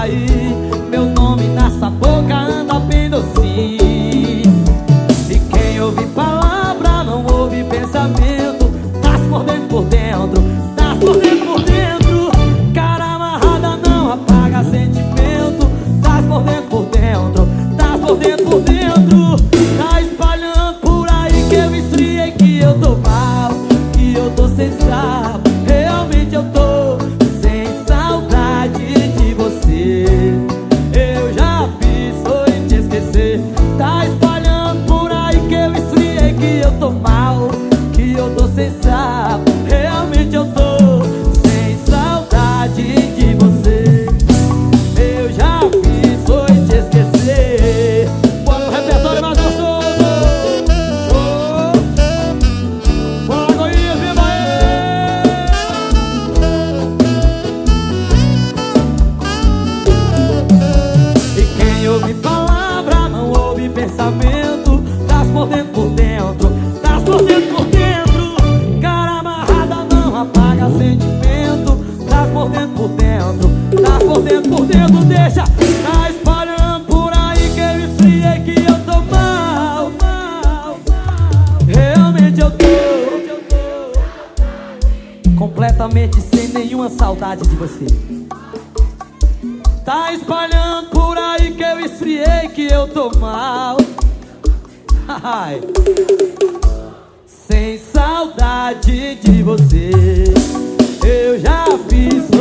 aí. Meu nome nessa boca anda bem docinho E quem ouve palavra não ouve pensamento. Nasce por dentro por dentro Nasce por dentro por dentro. Cara amarrada não apaga sentimento. Nasce por dentro por dentro Nasce por dentro por dentro. Tá espalhando por aí que eu estriei Que eu tô mal, que eu tô sem sapo pensamento Das por dentro, por dentro. Das por dentro, por dentro. Cara amarrada não apaga sentimento. Das por dentro, por dentro. Das por dentro, por dentro Deixa, tá espalhando por aí Que eu esfriei que eu tô mal, mal, mal. Realmente eu tô Completamente sem nenhuma saudade de você Tá espalhando por aí que eu esfriei, que eu tô mal. Sem saudade de você, eu já fiz.